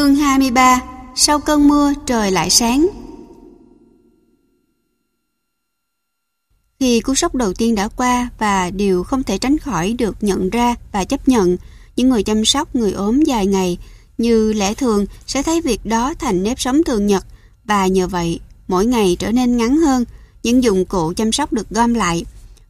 Chương 23 Sau cơn mưa trời lại sáng Khi cú sốc đầu tiên đã qua và điều không thể tránh khỏi được nhận ra và chấp nhận, những người chăm sóc người ốm dài ngày như lẽ thường sẽ thấy việc đó thành nếp sống thường nhật và nhờ vậy mỗi ngày trở nên ngắn hơn, những dụng cụ chăm sóc được gom lại.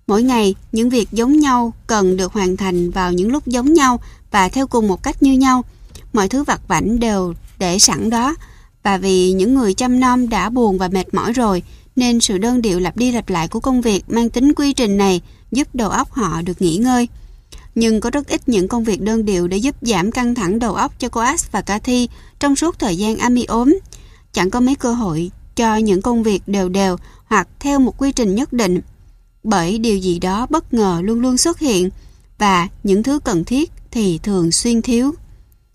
Mỗi ngày, những việc giống nhau cần được hoàn thành vào những lúc giống nhau và theo cùng một cách như nhau. Mọi thứ vặt vảnh đều để sẵn đó và vì những người chăm nom đã buồn và mệt mỏi rồi, nên sự đơn điệu lặp đi lặp lại của công việc mang tính quy trình này giúp đầu óc họ được nghỉ ngơi. Nhưng có rất ít những công việc đơn điệu để giúp giảm căng thẳng đầu óc cho cô Ash và Cathy trong suốt thời gian Amy ốm. Chẳng có mấy cơ hội cho những công việc đều đều hoặc theo một quy trình nhất định. Bởi điều gì đó bất ngờ luôn luôn xuất hiện và những thứ cần thiết thì thường xuyên thiếu.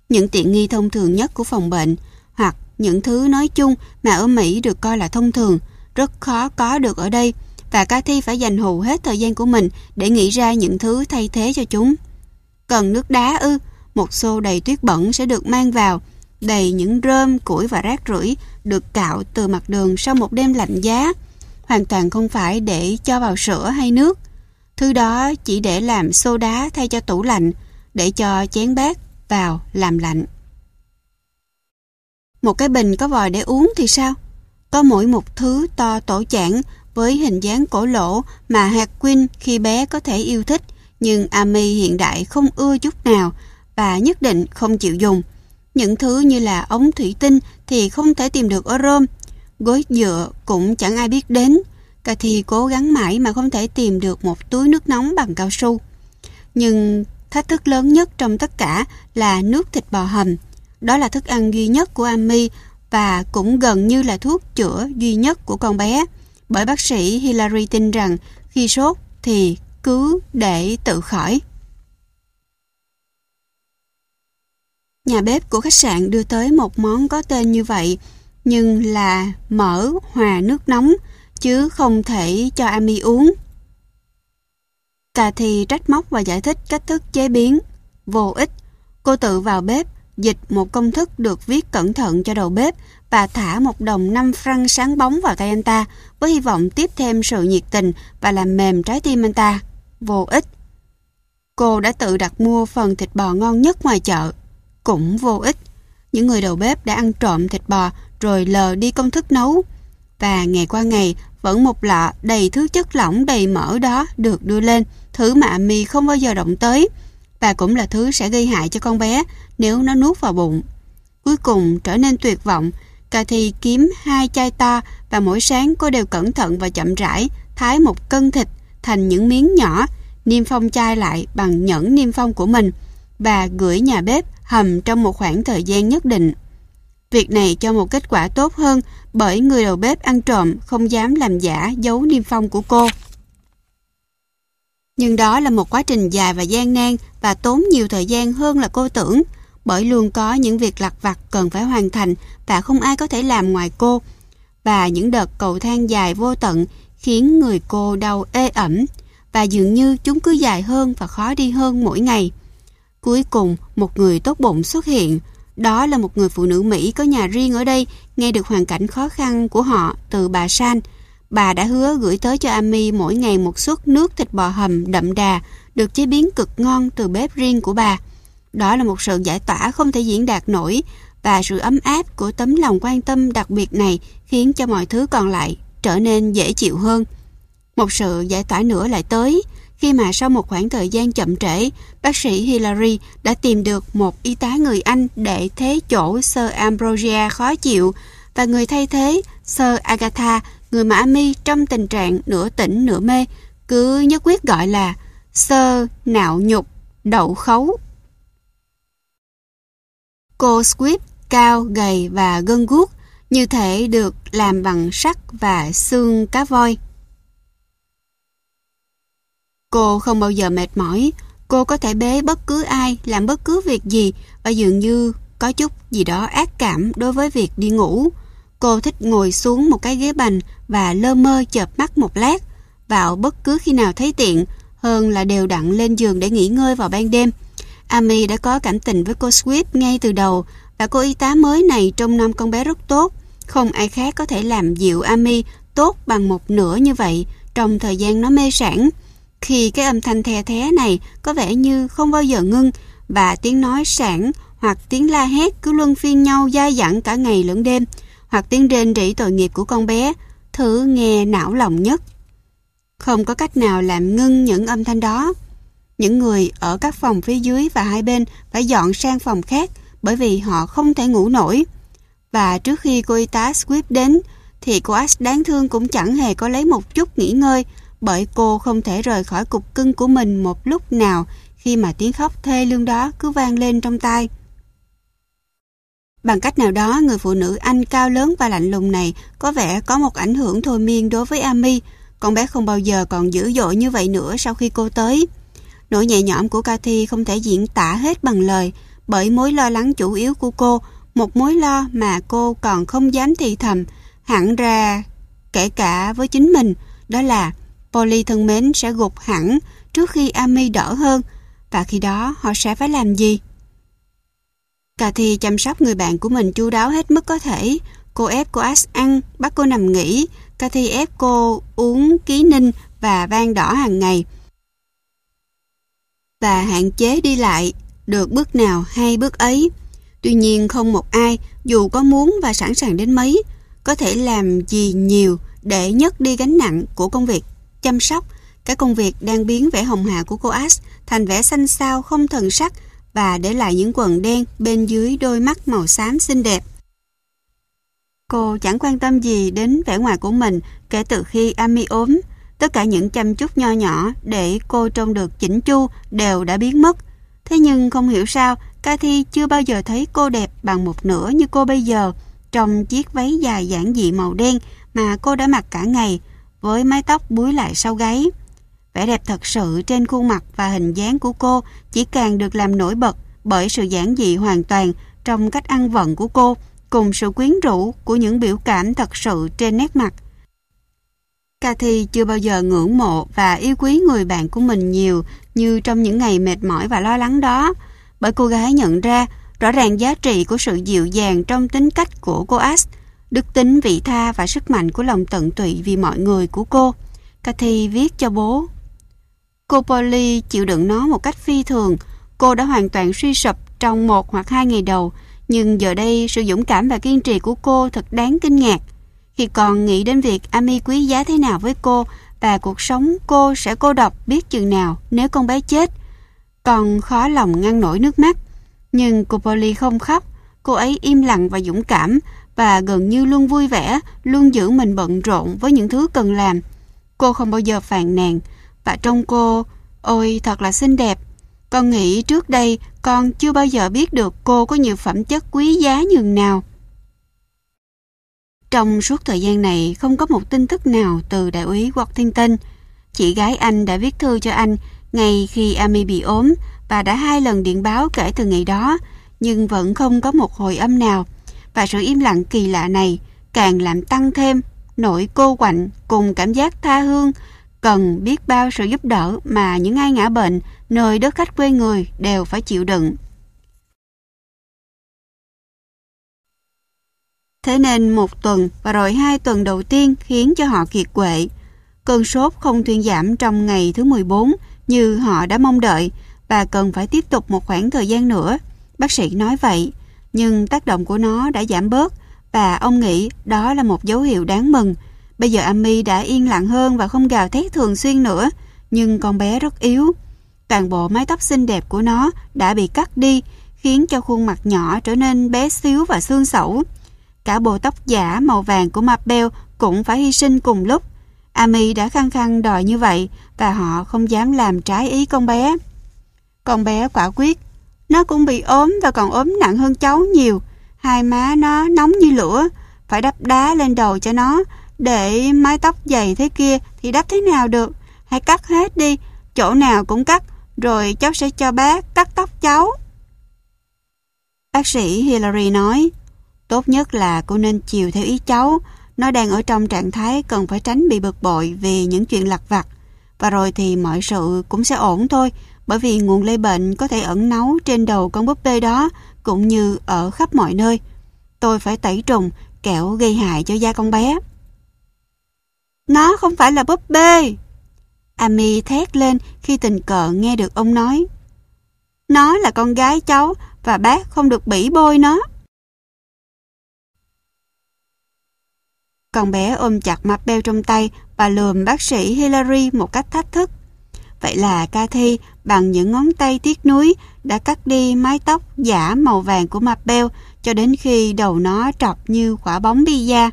Những tiện nghi thông thường nhất của phòng bệnh hoặc những thứ nói chung mà ở Mỹ được coi là thông thường rất khó có được ở đây và Cathy phải dành hầu hết thời gian của mình để nghĩ ra những thứ thay thế cho chúng. Cần nước đá ư, một xô đầy tuyết bẩn sẽ được mang vào, đầy những rơm, củi và rác rưởi được cạo từ mặt đường sau một đêm lạnh giá, hoàn toàn không phải để cho vào sữa hay nước. Thứ đó chỉ để làm xô đá thay cho tủ lạnh, để cho chén bát vào làm lạnh. Một cái bình có vòi để uống thì sao? Có mỗi một thứ to tổ chảng với hình dáng cổ lỗ mà hạt Quinn khi bé có thể yêu thích, nhưng Ami hiện đại không ưa chút nào và nhất định không chịu dùng. Những thứ như là ống thủy tinh thì không thể tìm được ở Rome. Gối dựa cũng chẳng ai biết đến. Cathy cố gắng mãi mà không thể tìm được một túi nước nóng bằng cao su. Nhưng thách thức lớn nhất trong tất cả là nước thịt bò hầm. Đó là thức ăn duy nhất của Amy và cũng gần như là thuốc chữa duy nhất của con bé. Bởi bác sĩ Hillary tin rằng khi sốt thì cứ để tự khỏi. Nhà bếp của khách sạn đưa tới một món có tên như vậy, nhưng là mỡ hòa nước nóng, chứ không thể cho Amy uống. Cathy trách móc và giải thích cách thức chế biến. Vô ích, cô tự vào bếp, dịch một công thức được viết cẩn thận cho đầu bếp và thả một đồng 5 franc sáng bóng vào tay anh ta với hy vọng tiếp thêm sự nhiệt tình và làm mềm trái tim anh ta. Vô ích. Cô đã tự đặt mua phần thịt bò ngon nhất ngoài chợ. Cũng vô ích. Những người đầu bếp đã ăn trộm thịt bò rồi lờ đi công thức nấu. Và ngày qua ngày vẫn một lọ đầy thứ chất lỏng đầy mỡ đó được đưa lên, thứ mà mì không bao giờ động tới. Và cũng là thứ sẽ gây hại cho con bé nếu nó nuốt vào bụng. Cuối cùng trở nên tuyệt vọng Cathy kiếm hai chai to và mỗi sáng cô đều cẩn thận và chậm rãi thái một cân thịt thành những miếng nhỏ, niêm phong chai lại bằng nhẫn niêm phong của mình và gửi nhà bếp hầm trong một khoảng thời gian nhất định. Việc này cho một kết quả tốt hơn bởi người đầu bếp ăn trộm không dám làm giả dấu niêm phong của cô. Nhưng đó là một quá trình dài và gian nan và tốn nhiều thời gian hơn là cô tưởng bởi luôn có những việc lặt vặt cần phải hoàn thành và không ai có thể làm ngoài cô. Và những đợt cầu thang dài vô tận khiến người cô đau ê ẩm và dường như chúng cứ dài hơn và khó đi hơn mỗi ngày. Cuối cùng, một người tốt bụng xuất hiện. Đó là một người phụ nữ Mỹ có nhà riêng ở đây, nghe được hoàn cảnh khó khăn của họ từ bà San. Bà đã hứa gửi tới cho Ami mỗi ngày một suất nước thịt bò hầm đậm đà, được chế biến cực ngon từ bếp riêng của bà. Đó là một sự giải tỏa không thể diễn đạt nổi và sự ấm áp của tấm lòng quan tâm đặc biệt này khiến cho mọi thứ còn lại trở nên dễ chịu hơn. Một sự giải tỏa nữa lại tới khi mà sau một khoảng thời gian chậm trễ, bác sĩ Hillary đã tìm được một y tá người Anh để thế chỗ Sir Ambrosia khó chịu và người thay thế Sir Agatha, người mà Amy trong tình trạng nửa tỉnh nửa mê, cứ nhất quyết gọi là Sir Nạo Nhục, Đậu Khấu. Cô Squid cao, gầy và gân guốc, như thể được làm bằng sắt và xương cá voi. Cô không bao giờ mệt mỏi, cô có thể bế bất cứ ai, làm bất cứ việc gì và dường như có chút gì đó ác cảm đối với việc đi ngủ. Cô thích ngồi xuống một cái ghế bành và lơ mơ chợp mắt một lát, vào bất cứ khi nào thấy tiện, hơn là đều đặn lên giường để nghỉ ngơi vào ban đêm. Amy đã có cảm tình với cô Swift ngay từ đầu Và cô y tá mới này trông nom con bé rất tốt. Không ai khác có thể làm dịu Ami tốt bằng một nửa như vậy trong thời gian nó mê sản. Khi cái âm thanh the thé này có vẻ như không bao giờ ngưng và tiếng nói sản hoặc tiếng la hét cứ luân phiên nhau dai dẳng cả ngày lẫn đêm hoặc tiếng rên rỉ tội nghiệp của con bé, thử nghe não lòng nhất. Không có cách nào làm ngưng những âm thanh đó. Những người ở các phòng phía dưới và hai bên phải dọn sang phòng khác bởi vì họ không thể ngủ nổi. Và trước khi cô y tá Swift đến, thì cô Ash đáng thương cũng chẳng hề có lấy một chút nghỉ ngơi bởi cô không thể rời khỏi cục cưng của mình một lúc nào khi mà tiếng khóc thê lương đó cứ vang lên trong tai. Bằng cách nào đó, người phụ nữ Anh cao lớn và lạnh lùng này có vẻ có một ảnh hưởng thôi miên đối với ami Con bé không bao giờ còn dữ dội như vậy nữa sau khi cô tới. Nỗi nhẹ nhõm của Cathy không thể diễn tả hết bằng lời bởi mối lo lắng chủ yếu của cô, một mối lo mà cô còn không dám thì thầm, hẳn ra kể cả với chính mình, đó là Polly thân mến sẽ gục hẳn trước khi Amy đỡ hơn và khi đó họ sẽ phải làm gì? Cathy chăm sóc người bạn của mình chu đáo hết mức có thể. Cô ép cô Ash ăn, bắt cô nằm nghỉ. Cathy ép cô uống ký ninh và vang đỏ hàng ngày. Và hạn chế đi lại, được bước nào hay bước ấy. Tuy nhiên không một ai, dù có muốn và sẵn sàng đến mấy, có thể làm gì nhiều để nhấc đi gánh nặng của công việc chăm sóc. Cái công việc đang biến vẻ hồng hà của cô Ash thành vẻ xanh xao không thần sắc và để lại những quần đen bên dưới đôi mắt màu xám xinh đẹp. Cô chẳng quan tâm gì đến vẻ ngoài của mình kể từ khi Ami ốm. Tất cả những chăm chút nho nhỏ để cô trông được chỉnh chu đều đã biến mất. Thế nhưng không hiểu sao, Cathy chưa bao giờ thấy cô đẹp bằng một nửa như cô bây giờ trong chiếc váy dài giản dị màu đen mà cô đã mặc cả ngày với mái tóc búi lại sau gáy. Vẻ đẹp thật sự trên khuôn mặt và hình dáng của cô chỉ càng được làm nổi bật bởi sự giản dị hoàn toàn trong cách ăn vận của cô cùng sự quyến rũ của những biểu cảm thật sự trên nét mặt. Cathy chưa bao giờ ngưỡng mộ và yêu quý người bạn của mình nhiều như trong những ngày mệt mỏi và lo lắng đó, bởi cô gái nhận ra rõ ràng giá trị của sự dịu dàng trong tính cách của cô Ash, đức tính vị tha và sức mạnh của lòng tận tụy vì mọi người của cô. Cathy viết cho bố Cô Polly chịu đựng nó một cách phi thường. Cô đã hoàn toàn suy sụp trong một hoặc hai ngày đầu, nhưng giờ đây sự dũng cảm và kiên trì của cô thật đáng kinh ngạc. Khi còn nghĩ đến việc Amy quý giá thế nào với cô và cuộc sống cô sẽ cô độc biết chừng nào nếu con bé chết, còn khó lòng ngăn nổi nước mắt. Nhưng cô Polly không khóc, cô ấy im lặng và dũng cảm bà gần như luôn vui vẻ, luôn giữ mình bận rộn với những thứ cần làm. Cô không bao giờ phàn nàn, và trong cô, ôi thật là xinh đẹp. Con nghĩ trước đây con chưa bao giờ biết được cô có nhiều phẩm chất quý giá nhường nào. Trong suốt thời gian này không có một tin tức nào từ đại úy Worthington. Chị gái anh đã viết thư cho anh ngay khi Amy bị ốm và đã hai lần điện báo kể từ ngày đó, nhưng vẫn không có một hồi âm nào. Và sự im lặng kỳ lạ này càng làm tăng thêm nỗi cô quạnh cùng cảm giác tha hương cần biết bao sự giúp đỡ mà những ai ngã bệnh nơi đất khách quê người đều phải chịu đựng. Thế nên một tuần và rồi hai tuần đầu tiên khiến cho họ kiệt quệ. Cơn sốt không thuyên giảm trong ngày thứ 14 như họ đã mong đợi và cần phải tiếp tục một khoảng thời gian nữa. Bác sĩ nói vậy, nhưng tác động của nó đã giảm bớt và ông nghĩ đó là một dấu hiệu đáng mừng Bây giờ Amy đã yên lặng hơn và không gào thét thường xuyên nữa, nhưng con bé rất yếu. Toàn bộ mái tóc xinh đẹp của nó đã bị cắt đi, khiến cho khuôn mặt nhỏ trở nên bé xíu và xương sẩu. Cả bộ tóc giả màu vàng của Mabel cũng phải hy sinh cùng lúc. Amy đã khăng khăng đòi như vậy và họ không dám làm trái ý con bé. Con bé quả quyết, nó cũng bị ốm và còn ốm nặng hơn cháu nhiều. Hai má nó nóng như lửa, phải đắp đá lên đầu cho nó để mái tóc dày thế kia thì đắp thế nào được? Hãy cắt hết đi, chỗ nào cũng cắt, rồi cháu sẽ cho bác cắt tóc cháu. Bác sĩ Hillary nói, tốt nhất là cô nên chiều theo ý cháu, nó đang ở trong trạng thái cần phải tránh bị bực bội vì những chuyện lặt vặt. Và rồi thì mọi sự cũng sẽ ổn thôi, bởi vì nguồn lây bệnh có thể ẩn náu trên đầu con búp bê đó, cũng như ở khắp mọi nơi. Tôi phải tẩy trùng, kẻo gây hại cho da con bé. Nó không phải là búp bê. Amy thét lên khi tình cờ nghe được ông nói. Nó là con gái cháu và bác không được bỉ bôi nó. Con bé ôm chặt mặt beo trong tay và lườm bác sĩ Hillary một cách thách thức. Vậy là Cathy bằng những ngón tay tiếc nuối đã cắt đi mái tóc giả màu vàng của Mabel cho đến khi đầu nó trọc như quả bóng pizza.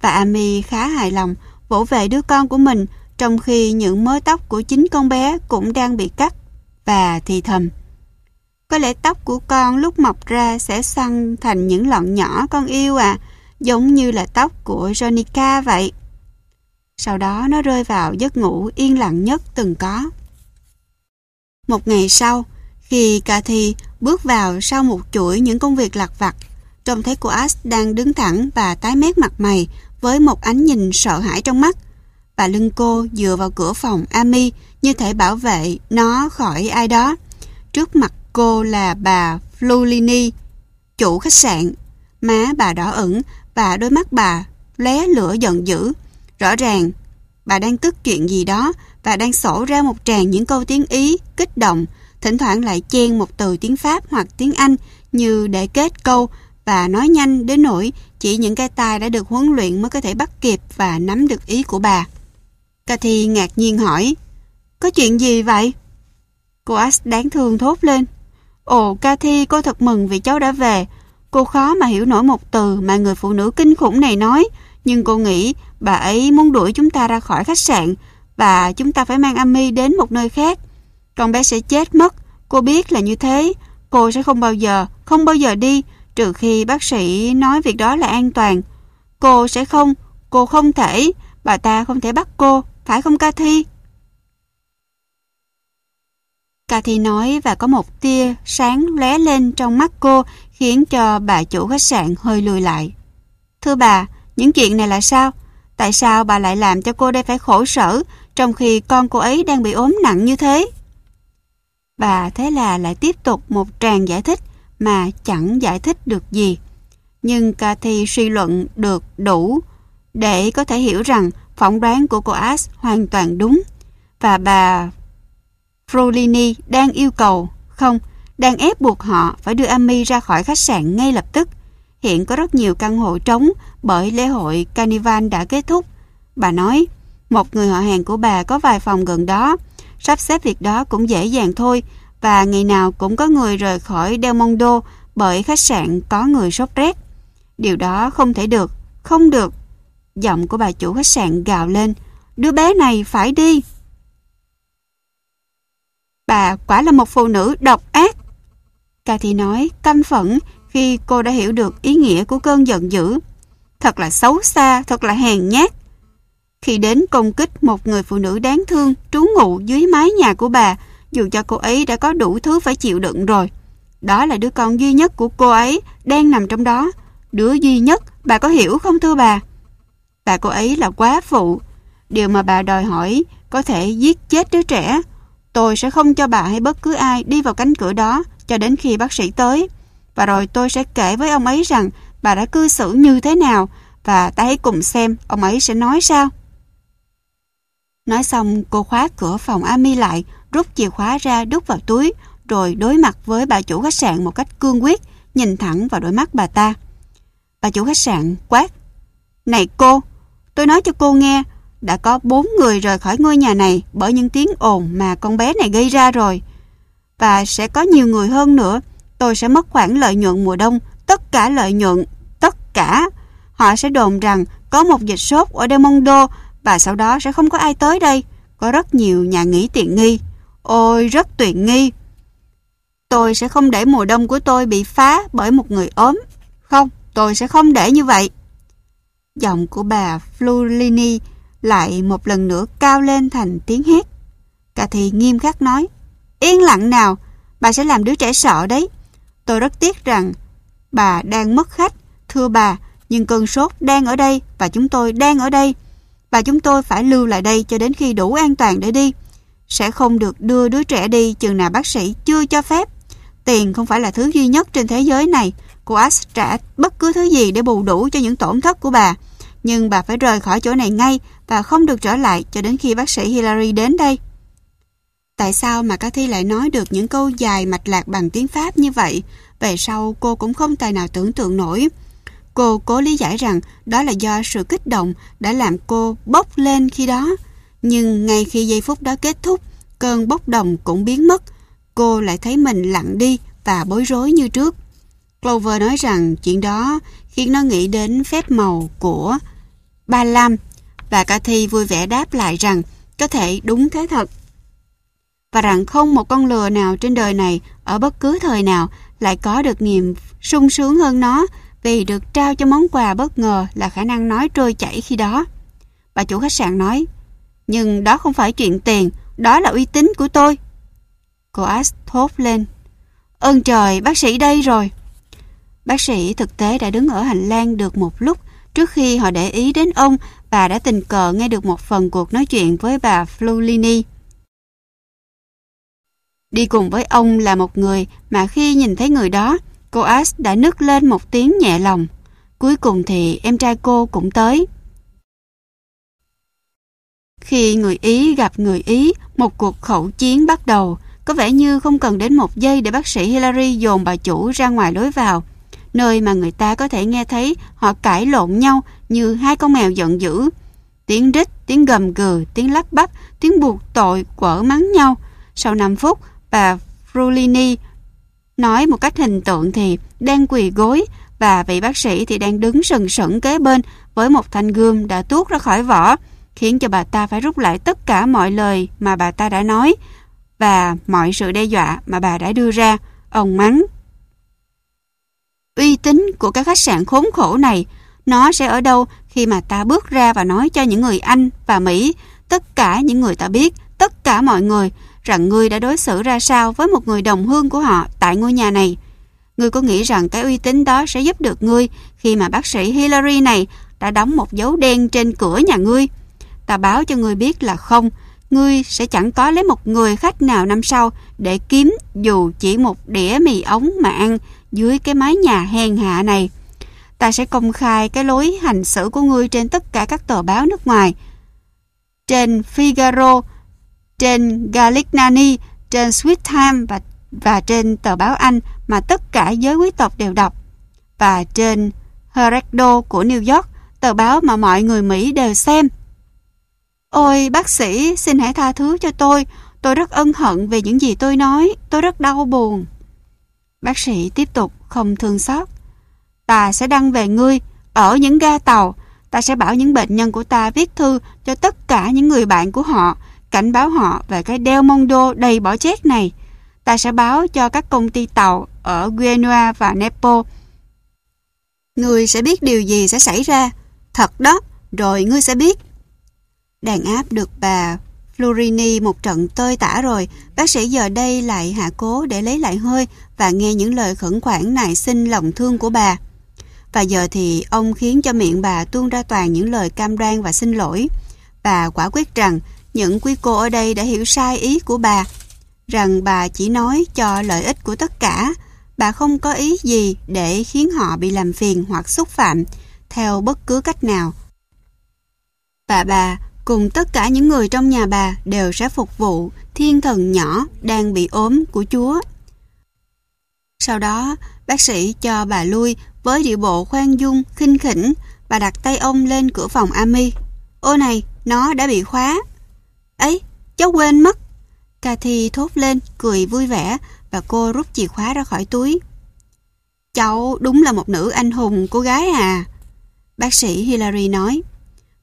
Và Amy khá hài lòng vỗ về đứa con của mình trong khi những mớ tóc của chính con bé cũng đang bị cắt và thì thầm. Có lẽ tóc của con lúc mọc ra sẽ săn thành những lọn nhỏ con yêu à, giống như là tóc của Jonica vậy. Sau đó nó rơi vào giấc ngủ yên lặng nhất từng có. Một ngày sau, khi Cathy bước vào sau một chuỗi những công việc lặt vặt, trông thấy cô Ash đang đứng thẳng và tái mét mặt mày với một ánh nhìn sợ hãi trong mắt. Và lưng cô dựa vào cửa phòng Amy như thể bảo vệ nó khỏi ai đó. Trước mặt cô là bà Flulini, chủ khách sạn. Má bà đỏ ửng và đôi mắt bà lé lửa giận dữ. Rõ ràng, bà đang tức chuyện gì đó và đang sổ ra một tràng những câu tiếng Ý kích động, thỉnh thoảng lại chen một từ tiếng Pháp hoặc tiếng Anh như để kết câu và nói nhanh đến nỗi chỉ những cái tai đã được huấn luyện mới có thể bắt kịp và nắm được ý của bà. Cathy ngạc nhiên hỏi, có chuyện gì vậy? Cô Ash đáng thương thốt lên. Ồ, Cathy, cô thật mừng vì cháu đã về. Cô khó mà hiểu nổi một từ mà người phụ nữ kinh khủng này nói, nhưng cô nghĩ bà ấy muốn đuổi chúng ta ra khỏi khách sạn và chúng ta phải mang ami đến một nơi khác. Con bé sẽ chết mất, cô biết là như thế. Cô sẽ không bao giờ, không bao giờ đi, trừ khi bác sĩ nói việc đó là an toàn. Cô sẽ không, cô không thể, bà ta không thể bắt cô, phải không Cathy? Cathy nói và có một tia sáng lóe lên trong mắt cô khiến cho bà chủ khách sạn hơi lùi lại. Thưa bà, những chuyện này là sao? Tại sao bà lại làm cho cô đây phải khổ sở trong khi con cô ấy đang bị ốm nặng như thế? Và thế là lại tiếp tục một tràng giải thích mà chẳng giải thích được gì. Nhưng Cathy suy luận được đủ để có thể hiểu rằng phỏng đoán của cô Ash hoàn toàn đúng và bà Frolini đang yêu cầu, không, đang ép buộc họ phải đưa Amy ra khỏi khách sạn ngay lập tức. Hiện có rất nhiều căn hộ trống bởi lễ hội Carnival đã kết thúc. Bà nói, một người họ hàng của bà có vài phòng gần đó, sắp xếp việc đó cũng dễ dàng thôi và ngày nào cũng có người rời khỏi Del Mondo bởi khách sạn có người sốt rét. Điều đó không thể được, không được. Giọng của bà chủ khách sạn gào lên, đứa bé này phải đi. Bà quả là một phụ nữ độc ác. Cathy nói căm phẫn khi cô đã hiểu được ý nghĩa của cơn giận dữ. Thật là xấu xa, thật là hèn nhát. Khi đến công kích một người phụ nữ đáng thương trú ngụ dưới mái nhà của bà, dù cho cô ấy đã có đủ thứ phải chịu đựng rồi. Đó là đứa con duy nhất của cô ấy đang nằm trong đó. Đứa duy nhất, bà có hiểu không thưa bà? Bà cô ấy là quá phụ. Điều mà bà đòi hỏi có thể giết chết đứa trẻ. Tôi sẽ không cho bà hay bất cứ ai đi vào cánh cửa đó cho đến khi bác sĩ tới. Và rồi tôi sẽ kể với ông ấy rằng bà đã cư xử như thế nào và ta hãy cùng xem ông ấy sẽ nói sao. Nói xong cô khóa cửa phòng Ami lại rút chìa khóa ra đút vào túi rồi đối mặt với bà chủ khách sạn một cách cương quyết nhìn thẳng vào đôi mắt bà ta. Bà chủ khách sạn quát Này cô, tôi nói cho cô nghe đã có bốn người rời khỏi ngôi nhà này bởi những tiếng ồn mà con bé này gây ra rồi. Và sẽ có nhiều người hơn nữa. Tôi sẽ mất khoản lợi nhuận mùa đông, tất cả lợi nhuận, tất cả. Họ sẽ đồn rằng có một dịch sốt ở Demondo và sau đó sẽ không có ai tới đây. Có rất nhiều nhà nghỉ tiện nghi. Ôi, rất tiện nghi. Tôi sẽ không để mùa đông của tôi bị phá bởi một người ốm. Không, tôi sẽ không để như vậy. Giọng của bà Flulini lại một lần nữa cao lên thành tiếng hét. Cà thị nghiêm khắc nói, yên lặng nào, bà sẽ làm đứa trẻ sợ đấy. Tôi rất tiếc rằng bà đang mất khách, thưa bà, nhưng cơn sốt đang ở đây và chúng tôi đang ở đây. Và chúng tôi phải lưu lại đây cho đến khi đủ an toàn để đi. Sẽ không được đưa đứa trẻ đi chừng nào bác sĩ chưa cho phép. Tiền không phải là thứ duy nhất trên thế giới này. Cô Ash trả bất cứ thứ gì để bù đủ cho những tổn thất của bà. Nhưng bà phải rời khỏi chỗ này ngay và không được trở lại cho đến khi bác sĩ Hillary đến đây. Tại sao mà Cathy lại nói được những câu dài mạch lạc bằng tiếng Pháp như vậy? Về sau cô cũng không tài nào tưởng tượng nổi. Cô cố lý giải rằng đó là do sự kích động đã làm cô bốc lên khi đó. Nhưng ngay khi giây phút đó kết thúc, cơn bốc đồng cũng biến mất. Cô lại thấy mình lặng đi và bối rối như trước. Clover nói rằng chuyện đó khiến nó nghĩ đến phép màu của Ba Lam và Cathy vui vẻ đáp lại rằng có thể đúng thế thật và rằng không một con lừa nào trên đời này ở bất cứ thời nào lại có được niềm sung sướng hơn nó vì được trao cho món quà bất ngờ là khả năng nói trôi chảy khi đó. Bà chủ khách sạn nói, nhưng đó không phải chuyện tiền, đó là uy tín của tôi. Cô Ash thốt lên, ơn trời, bác sĩ đây rồi. Bác sĩ thực tế đã đứng ở hành lang được một lúc trước khi họ để ý đến ông và đã tình cờ nghe được một phần cuộc nói chuyện với bà Flulini. Đi cùng với ông là một người mà khi nhìn thấy người đó, cô Ash đã nức lên một tiếng nhẹ lòng. Cuối cùng thì em trai cô cũng tới. Khi người Ý gặp người Ý, một cuộc khẩu chiến bắt đầu. Có vẻ như không cần đến một giây để bác sĩ Hillary dồn bà chủ ra ngoài lối vào, nơi mà người ta có thể nghe thấy họ cãi lộn nhau như hai con mèo giận dữ. Tiếng rít, tiếng gầm gừ, tiếng lắp bắp, tiếng buộc tội, quở mắng nhau. Sau 5 phút, Bà Frulini nói một cách hình tượng thì đang quỳ gối và vị bác sĩ thì đang đứng sừng sững kế bên với một thanh gươm đã tuốt ra khỏi vỏ, khiến cho bà ta phải rút lại tất cả mọi lời mà bà ta đã nói và mọi sự đe dọa mà bà đã đưa ra. Ông mắng. Uy tín của các khách sạn khốn khổ này, nó sẽ ở đâu khi mà ta bước ra và nói cho những người Anh và Mỹ, tất cả những người ta biết, tất cả mọi người rằng ngươi đã đối xử ra sao với một người đồng hương của họ tại ngôi nhà này. Ngươi có nghĩ rằng cái uy tín đó sẽ giúp được ngươi khi mà bác sĩ Hillary này đã đóng một dấu đen trên cửa nhà ngươi? Ta báo cho ngươi biết là không, ngươi sẽ chẳng có lấy một người khách nào năm sau để kiếm dù chỉ một đĩa mì ống mà ăn dưới cái mái nhà hèn hạ này. Ta sẽ công khai cái lối hành xử của ngươi trên tất cả các tờ báo nước ngoài. Trên Figaro, trên Galignani, trên Swiss Time và, và trên tờ báo Anh mà tất cả giới quý tộc đều đọc. Và trên Heraldo của New York, tờ báo mà mọi người Mỹ đều xem. Ôi bác sĩ, xin hãy tha thứ cho tôi. Tôi rất ân hận về những gì tôi nói. Tôi rất đau buồn. Bác sĩ tiếp tục không thương xót. Ta sẽ đăng về ngươi ở những ga tàu. Ta sẽ bảo những bệnh nhân của ta viết thư cho tất cả những người bạn của họ cảnh báo họ về cái Del Mondo đầy bỏ chết này. Ta sẽ báo cho các công ty tàu ở Genoa và Nepo. Ngươi sẽ biết điều gì sẽ xảy ra. Thật đó, rồi ngươi sẽ biết. Đàn áp được bà Florini một trận tơi tả rồi, bác sĩ giờ đây lại hạ cố để lấy lại hơi và nghe những lời khẩn khoản nài xin lòng thương của bà. Và giờ thì ông khiến cho miệng bà tuôn ra toàn những lời cam đoan và xin lỗi. Bà quả quyết rằng những quý cô ở đây đã hiểu sai ý của bà, rằng bà chỉ nói cho lợi ích của tất cả, bà không có ý gì để khiến họ bị làm phiền hoặc xúc phạm theo bất cứ cách nào. Và bà cùng tất cả những người trong nhà bà đều sẽ phục vụ thiên thần nhỏ đang bị ốm của Chúa. Sau đó, bác sĩ cho bà lui với điệu bộ khoan dung, khinh khỉnh, bà đặt tay ông lên cửa phòng Ami. Ô này, nó đã bị khóa ấy, cháu quên mất. Cathy thốt lên, cười vui vẻ, và cô rút chìa khóa ra khỏi túi. Cháu đúng là một nữ anh hùng cô gái à. Bác sĩ Hillary nói,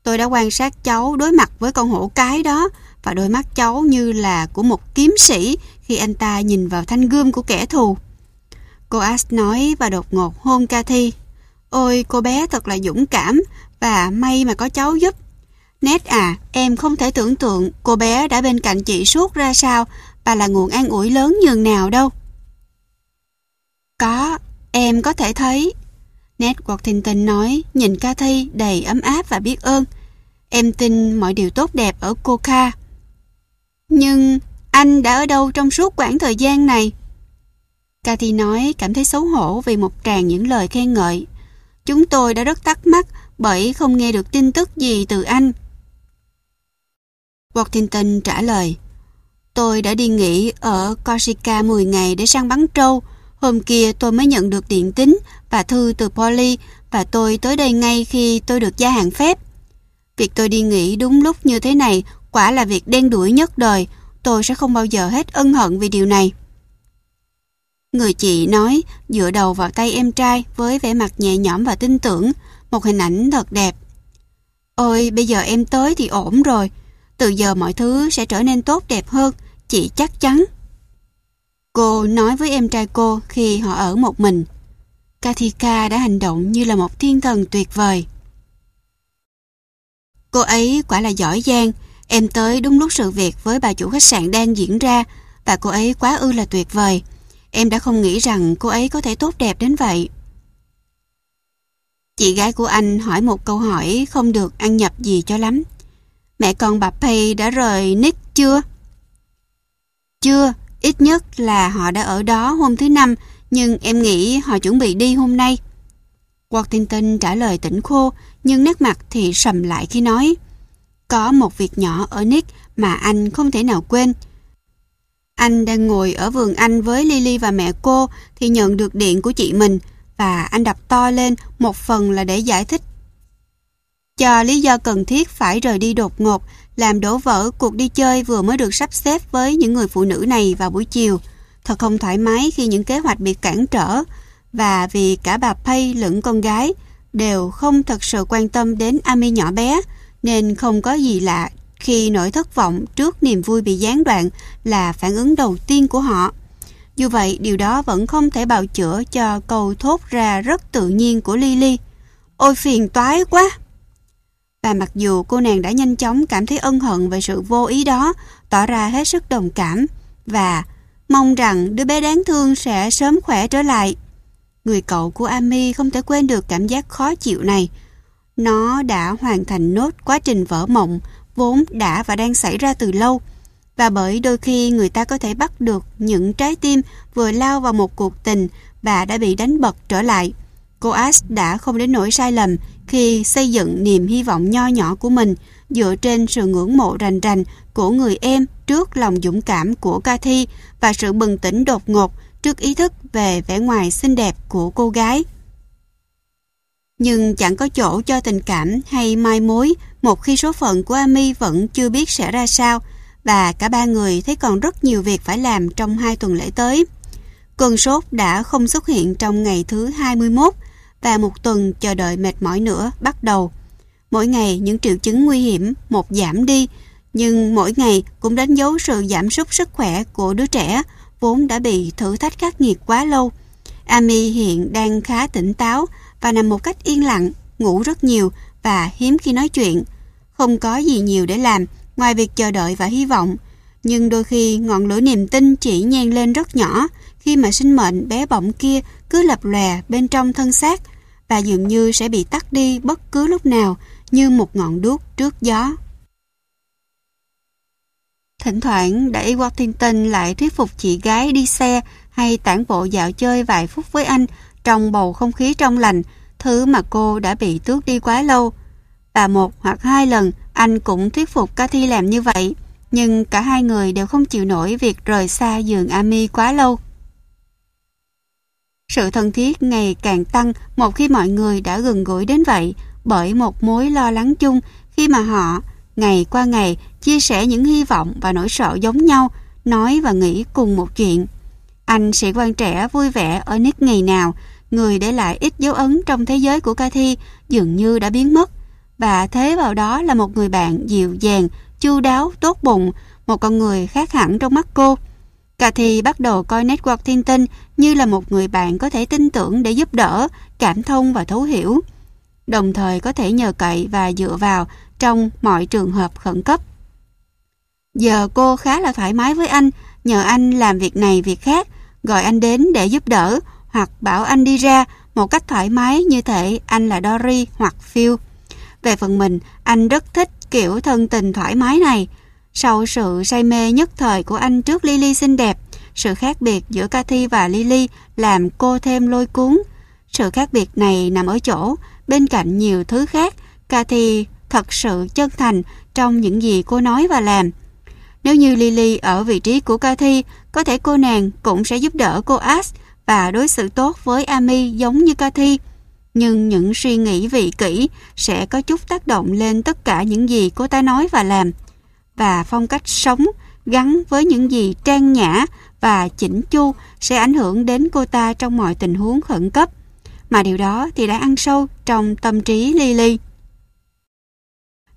tôi đã quan sát cháu đối mặt với con hổ cái đó, và đôi mắt cháu như là của một kiếm sĩ khi anh ta nhìn vào thanh gươm của kẻ thù. Cô Ash nói và đột ngột hôn Cathy. Ôi, cô bé thật là dũng cảm, và may mà có cháu giúp. Nét à, em không thể tưởng tượng cô bé đã bên cạnh chị suốt ra sao, bà là nguồn an ủi lớn nhường nào đâu. Có, em có thể thấy. Nét Worthington nói, nhìn Cathy đầy ấm áp và biết ơn. Em tin mọi điều tốt đẹp ở cô Kha. Nhưng anh đã ở đâu trong suốt quãng thời gian này? Cathy nói cảm thấy xấu hổ vì một tràng những lời khen ngợi. Chúng tôi đã rất thắc mắc bởi không nghe được tin tức gì từ anh. Worthington trả lời. Tôi đã đi nghỉ ở Corsica 10 ngày để săn bắn trâu. Hôm kia tôi mới nhận được điện tín và thư từ Polly và tôi tới đây ngay khi tôi được gia hạn phép. Việc tôi đi nghỉ đúng lúc như thế này quả là việc đen đuổi nhất đời. Tôi sẽ không bao giờ hết ân hận vì điều này. Người chị nói dựa đầu vào tay em trai với vẻ mặt nhẹ nhõm và tin tưởng, một hình ảnh thật đẹp. Ôi, bây giờ em tới thì ổn rồi. Từ giờ mọi thứ sẽ trở nên tốt đẹp hơn, chị chắc chắn. Cô nói với em trai cô khi họ ở một mình. Kathika đã hành động như là một thiên thần tuyệt vời. Cô ấy quả là giỏi giang, em tới đúng lúc sự việc với bà chủ khách sạn đang diễn ra và cô ấy quá ư là tuyệt vời. Em đã không nghĩ rằng cô ấy có thể tốt đẹp đến vậy. Chị gái của anh hỏi một câu hỏi không được ăn nhập gì cho lắm. Mẹ con bà Pay đã rời Nick chưa? Chưa, ít nhất là họ đã ở đó hôm thứ năm, nhưng em nghĩ họ chuẩn bị đi hôm nay. Worthington trả lời tỉnh khô, nhưng nét mặt thì sầm lại khi nói. Có một việc nhỏ ở Nick mà anh không thể nào quên. Anh đang ngồi ở vườn anh với Lily và mẹ cô thì nhận được điện của chị mình và anh đọc to lên một phần là để giải thích cho lý do cần thiết phải rời đi đột ngột làm đổ vỡ cuộc đi chơi vừa mới được sắp xếp với những người phụ nữ này vào buổi chiều. Thật không thoải mái khi những kế hoạch bị cản trở và vì cả bà Pay lẫn con gái đều không thật sự quan tâm đến Ami nhỏ bé nên không có gì lạ khi nỗi thất vọng trước niềm vui bị gián đoạn là phản ứng đầu tiên của họ. Dù vậy, điều đó vẫn không thể bào chữa cho câu thốt ra rất tự nhiên của Lily. Ôi phiền toái quá! Và mặc dù cô nàng đã nhanh chóng cảm thấy ân hận về sự vô ý đó, tỏ ra hết sức đồng cảm và mong rằng đứa bé đáng thương sẽ sớm khỏe trở lại. Người cậu của Ami không thể quên được cảm giác khó chịu này. Nó đã hoàn thành nốt quá trình vỡ mộng vốn đã và đang xảy ra từ lâu. Và bởi đôi khi người ta có thể bắt được những trái tim vừa lao vào một cuộc tình và đã bị đánh bật trở lại. Cô Ash đã không đến nỗi sai lầm khi xây dựng niềm hy vọng nho nhỏ của mình, dựa trên sự ngưỡng mộ rành rành của người em trước lòng dũng cảm của Cathy và sự bừng tỉnh đột ngột trước ý thức về vẻ ngoài xinh đẹp của cô gái. Nhưng chẳng có chỗ cho tình cảm hay mai mối một khi số phận của Ami vẫn chưa biết sẽ ra sao và cả ba người thấy còn rất nhiều việc phải làm trong hai tuần lễ tới. Cơn sốt đã không xuất hiện trong ngày thứ 21 và một tuần chờ đợi mệt mỏi nữa bắt đầu. Mỗi ngày những triệu chứng nguy hiểm một giảm đi, nhưng mỗi ngày cũng đánh dấu sự giảm sút sức khỏe của đứa trẻ vốn đã bị thử thách khắc nghiệt quá lâu. Ami hiện đang khá tỉnh táo và nằm một cách yên lặng, ngủ rất nhiều và hiếm khi nói chuyện. Không có gì nhiều để làm ngoài việc chờ đợi và hy vọng. Nhưng đôi khi ngọn lửa niềm tin chỉ nhen lên rất nhỏ khi mà sinh mệnh bé bỏng kia cứ lập lòe bên trong thân xác và dường như sẽ bị tắt đi bất cứ lúc nào như một ngọn đuốc trước gió. Thỉnh thoảng đại Washington lại thuyết phục chị gái đi xe hay tản bộ dạo chơi vài phút với anh trong bầu không khí trong lành, thứ mà cô đã bị tước đi quá lâu. Và một hoặc hai lần anh cũng thuyết phục Cathy làm như vậy, nhưng cả hai người đều không chịu nổi việc rời xa giường Ami quá lâu. Sự thân thiết ngày càng tăng một khi mọi người đã gần gũi đến vậy bởi một mối lo lắng chung khi mà họ ngày qua ngày chia sẻ những hy vọng và nỗi sợ giống nhau, nói và nghĩ cùng một chuyện. Anh sĩ quan trẻ vui vẻ ở Nick ngày nào, người để lại ít dấu ấn trong thế giới của Cathy dường như đã biến mất. Và thế vào đó là một người bạn dịu dàng, chu đáo, tốt bụng, một con người khác hẳn trong mắt cô. Cathy bắt đầu coi Network Thiên Tinh như là một người bạn có thể tin tưởng để giúp đỡ, cảm thông và thấu hiểu. Đồng thời có thể nhờ cậy và dựa vào trong mọi trường hợp khẩn cấp. Giờ cô khá là thoải mái với anh, nhờ anh làm việc này việc khác, gọi anh đến để giúp đỡ hoặc bảo anh đi ra một cách thoải mái như thể anh là Dory hoặc Phil. Về phần mình, anh rất thích kiểu thân tình thoải mái này. Sau sự say mê nhất thời của anh trước Lily xinh đẹp, sự khác biệt giữa Cathy và Lily làm cô thêm lôi cuốn. Sự khác biệt này nằm ở chỗ, bên cạnh nhiều thứ khác, Cathy thật sự chân thành trong những gì cô nói và làm. Nếu như Lily ở vị trí của Cathy, có thể cô nàng cũng sẽ giúp đỡ cô Ash và đối xử tốt với Amy giống như Cathy. Nhưng những suy nghĩ vị kỷ sẽ có chút tác động lên tất cả những gì cô ta nói và làm. Và phong cách sống gắn với những gì trang nhã và chỉnh chu sẽ ảnh hưởng đến cô ta trong mọi tình huống khẩn cấp. Mà điều đó thì đã ăn sâu trong tâm trí Lily.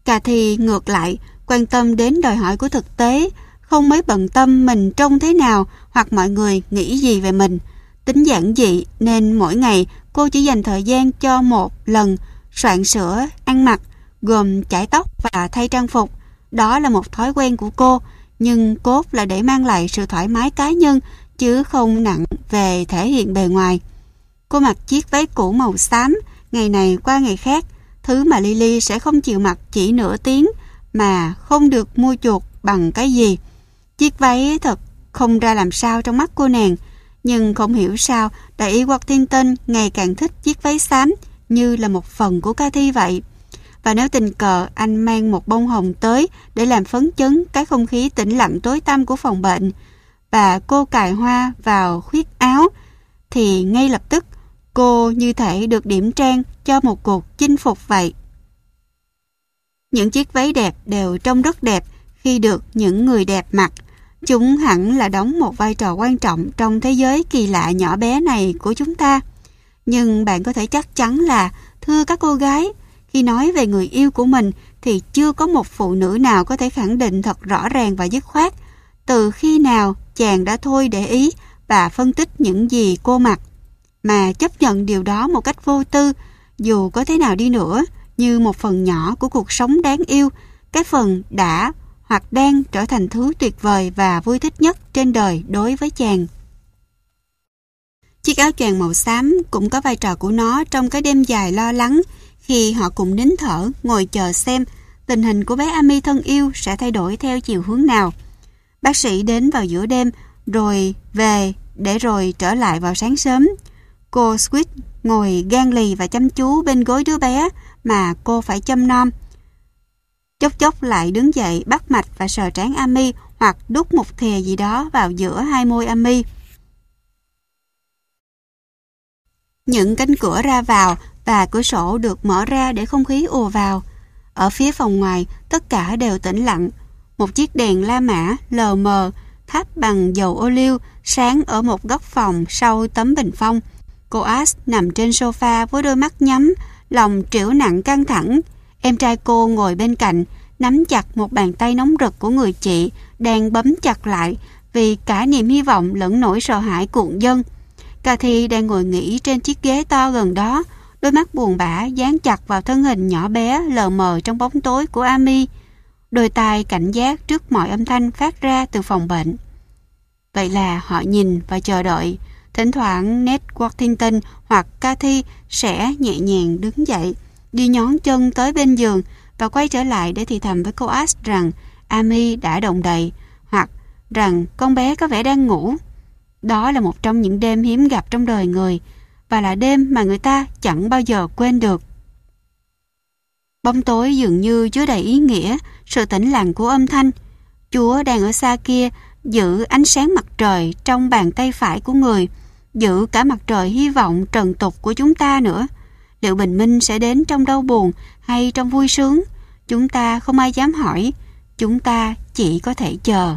Cathy ngược lại quan tâm đến đòi hỏi của thực tế, không mấy bận tâm mình trông thế nào hoặc mọi người nghĩ gì về mình. Tính giản dị nên mỗi ngày cô chỉ dành thời gian cho một lần soạn sữa, ăn mặc, gồm chải tóc và thay trang phục. Đó là một thói quen của cô, nhưng cốt là để mang lại sự thoải mái cá nhân chứ không nặng về thể hiện bề ngoài. Cô mặc chiếc váy cũ màu xám, ngày này qua ngày khác, thứ mà Lily sẽ không chịu mặc chỉ nửa tiếng mà không được mua chuột bằng cái gì. Chiếc váy thật không ra làm sao trong mắt cô nàng, nhưng không hiểu sao đại y Worthington ngày càng thích chiếc váy xám như là một phần của ca thi vậy. Và nếu tình cờ anh mang một bông hồng tới để làm phấn chấn cái không khí tĩnh lặng tối tăm của phòng bệnh và cô cài hoa vào khuyết áo thì ngay lập tức cô như thể được điểm trang cho một cuộc chinh phục vậy. Những chiếc váy đẹp đều trông rất đẹp khi được những người đẹp mặc. Chúng hẳn là đóng một vai trò quan trọng trong thế giới kỳ lạ nhỏ bé này của chúng ta. Nhưng bạn có thể chắc chắn là, thưa các cô gái, khi nói về người yêu của mình, thì chưa có một phụ nữ nào có thể khẳng định thật rõ ràng và dứt khoát từ khi nào chàng đã thôi để ý và phân tích những gì cô mặc mà chấp nhận điều đó một cách vô tư, dù có thế nào đi nữa, như một phần nhỏ của cuộc sống đáng yêu, cái phần đã hoặc đang trở thành thứ tuyệt vời và vui thích nhất trên đời đối với chàng. Chiếc áo choàng màu xám cũng có vai trò của nó trong cái đêm dài lo lắng khi họ cùng nín thở, ngồi chờ xem tình hình của bé Amy thân yêu sẽ thay đổi theo chiều hướng nào. Bác sĩ đến vào giữa đêm, rồi về, để rồi trở lại vào sáng sớm. Cô Squid ngồi gan lì và chăm chú bên gối đứa bé mà cô phải chăm nom. Chốc chốc lại đứng dậy bắt mạch và sờ trán Amy hoặc đút một thìa gì đó vào giữa hai môi Amy. Những cánh cửa ra vào và cửa sổ được mở ra để không khí ùa vào. Ở phía phòng ngoài, tất cả đều tĩnh lặng. Một chiếc đèn La Mã lờ mờ, thắp bằng dầu ô liu, sáng ở một góc phòng sau tấm bình phong. Cô as nằm trên sofa với đôi mắt nhắm, lòng trĩu nặng căng thẳng. Em trai cô ngồi bên cạnh, nắm chặt một bàn tay nóng rực của người chị, đang bấm chặt lại vì cả niềm hy vọng lẫn nỗi sợ hãi cuộn dân. Cathy đang ngồi nghỉ trên chiếc ghế to gần đó, đôi mắt buồn bã dán chặt vào thân hình nhỏ bé lờ mờ trong bóng tối của Amy, đôi tai cảnh giác trước mọi âm thanh phát ra từ phòng bệnh. Vậy là họ nhìn và chờ đợi, thỉnh thoảng Ned Worthington hoặc Cathy sẽ nhẹ nhàng đứng dậy, đi nhón chân tới bên giường và quay trở lại để thì thầm với cô Ash rằng Amy đã động đậy hoặc rằng con bé có vẻ đang ngủ. Đó là một trong những đêm hiếm gặp trong đời người, và là đêm mà người ta chẳng bao giờ quên được. Bóng tối dường như chứa đầy ý nghĩa, sự tĩnh lặng của âm thanh. Chúa đang ở xa kia, giữ ánh sáng mặt trời trong bàn tay phải của người, giữ cả mặt trời hy vọng trần tục của chúng ta nữa. Liệu bình minh sẽ đến trong đau buồn hay trong vui sướng? Chúng ta không ai dám hỏi, chúng ta chỉ có thể chờ.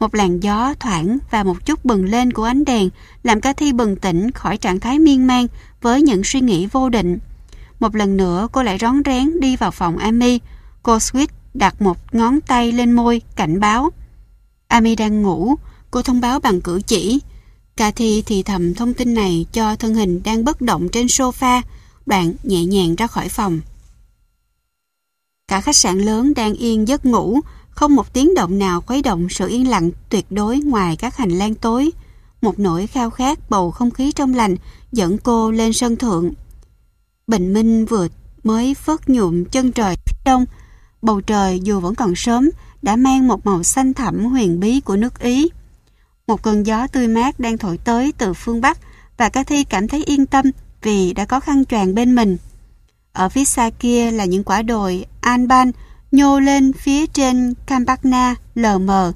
Một làn gió thoảng và một chút bừng lên của ánh đèn làm Cathy bừng tỉnh khỏi trạng thái miên man với những suy nghĩ vô định. Một lần nữa cô lại rón rén đi vào phòng Amy. Cô switch đặt một ngón tay lên môi cảnh báo. Amy đang ngủ, cô thông báo bằng cử chỉ. Cathy thì thầm thông tin này cho thân hình đang bất động trên sofa, đoạn nhẹ nhàng ra khỏi phòng. Cả khách sạn lớn đang yên giấc ngủ, không một tiếng động nào khuấy động sự yên lặng tuyệt đối ngoài các hành lang tối. Một nỗi khao khát bầu không khí trong lành dẫn cô lên sân thượng. Bình minh vừa mới phớt nhuộm chân trời đông. Bầu trời dù vẫn còn sớm đã mang một màu xanh thẳm huyền bí của nước Ý. Một cơn gió tươi mát đang thổi tới từ phương Bắc và Cathy cảm thấy yên tâm vì đã có khăn choàng bên mình. Ở phía xa kia là những quả đồi Alban nhô lên phía trên Campagna lờ mờ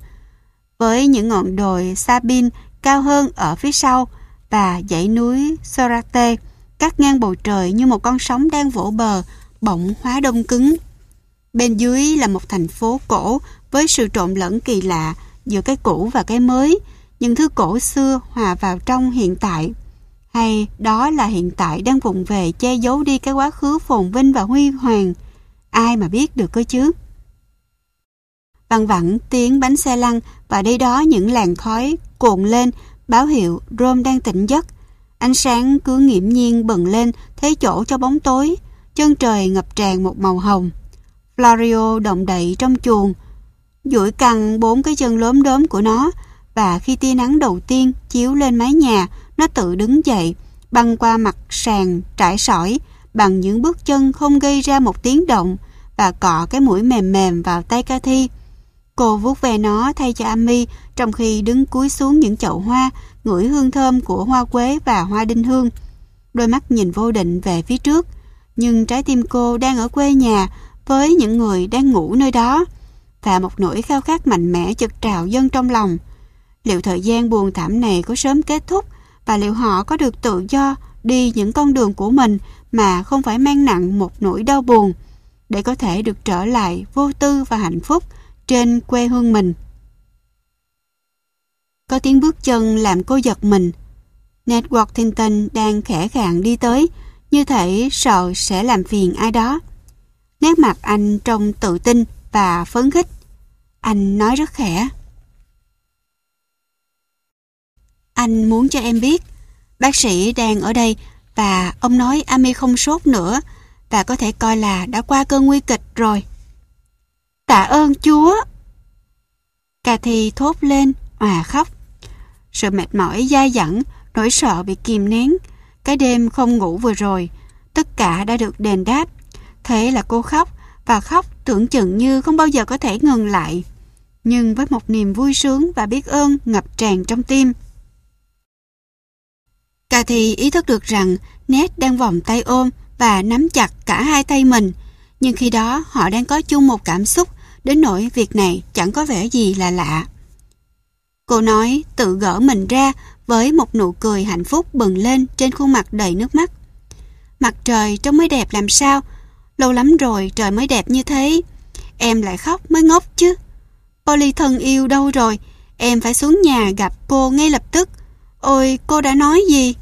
với những ngọn đồi Sabine cao hơn ở phía sau và dãy núi Sorate cắt ngang bầu trời như một con sóng đang vỗ bờ bỗng hóa đông cứng. Bên dưới là một thành phố cổ với sự trộn lẫn kỳ lạ giữa cái cũ và cái mới, những thứ cổ xưa hòa vào trong hiện tại. Hay đó là hiện tại đang vụng về che giấu đi cái quá khứ phồn vinh và huy hoàng. Ai mà biết được cơ chứ? Văng vẳng tiếng bánh xe lăn và đây đó những làn khói cuộn lên báo hiệu Rome đang tỉnh giấc. Ánh sáng cứ nghiễm nhiên bừng lên thế chỗ cho bóng tối, chân trời ngập tràn một màu hồng. Florio động đậy trong chuồng, duỗi căng bốn cái chân lốm đốm của nó và khi tia nắng đầu tiên chiếu lên mái nhà, nó tự đứng dậy, băng qua mặt sàn trải sỏi bằng những bước chân không gây ra một tiếng động và cọ cái mũi mềm mềm vào tay Cathy. Cô vuốt ve nó thay cho Ami trong khi đứng cúi xuống những chậu hoa, ngửi hương thơm của hoa quế và hoa đinh hương. Đôi mắt nhìn vô định về phía trước, nhưng trái tim cô đang ở quê nhà với những người đang ngủ nơi đó và một nỗi khao khát mạnh mẽ chực trào dâng trong lòng. Liệu thời gian buồn thảm này có sớm kết thúc và liệu họ có được tự do đi những con đường của mình mà không phải mang nặng một nỗi đau buồn để có thể được trở lại vô tư và hạnh phúc trên quê hương mình. Có tiếng bước chân làm cô giật mình. Ned Worthington đang khẽ khàng đi tới, như thể sợ sẽ làm phiền ai đó. Nét mặt anh trông tự tin và phấn khích. Anh nói rất khẽ. Anh muốn cho em biết, bác sĩ đang ở đây và ông nói Ami không sốt nữa và có thể coi là đã qua cơn nguy kịch rồi. Tạ ơn Chúa! Cathy thốt lên, hòa khóc. Sự mệt mỏi dai dẳng, nỗi sợ bị kìm nén. Cái đêm không ngủ vừa rồi, tất cả đã được đền đáp. Thế là cô khóc, và khóc tưởng chừng như không bao giờ có thể ngừng lại. Nhưng với một niềm vui sướng và biết ơn ngập tràn trong tim. Cathy ý thức được rằng Ned đang vòng tay ôm và nắm chặt cả hai tay mình. Nhưng khi đó họ đang có chung một cảm xúc đến nỗi việc này chẳng có vẻ gì là lạ. Cô nói tự gỡ mình ra với một nụ cười hạnh phúc bừng lên trên khuôn mặt đầy nước mắt. Mặt trời trông mới đẹp làm sao, lâu lắm rồi trời mới đẹp như thế. Em lại khóc mới ngốc chứ. Polly thân yêu đâu rồi, em phải xuống nhà gặp cô ngay lập tức. Ôi, cô đã nói gì?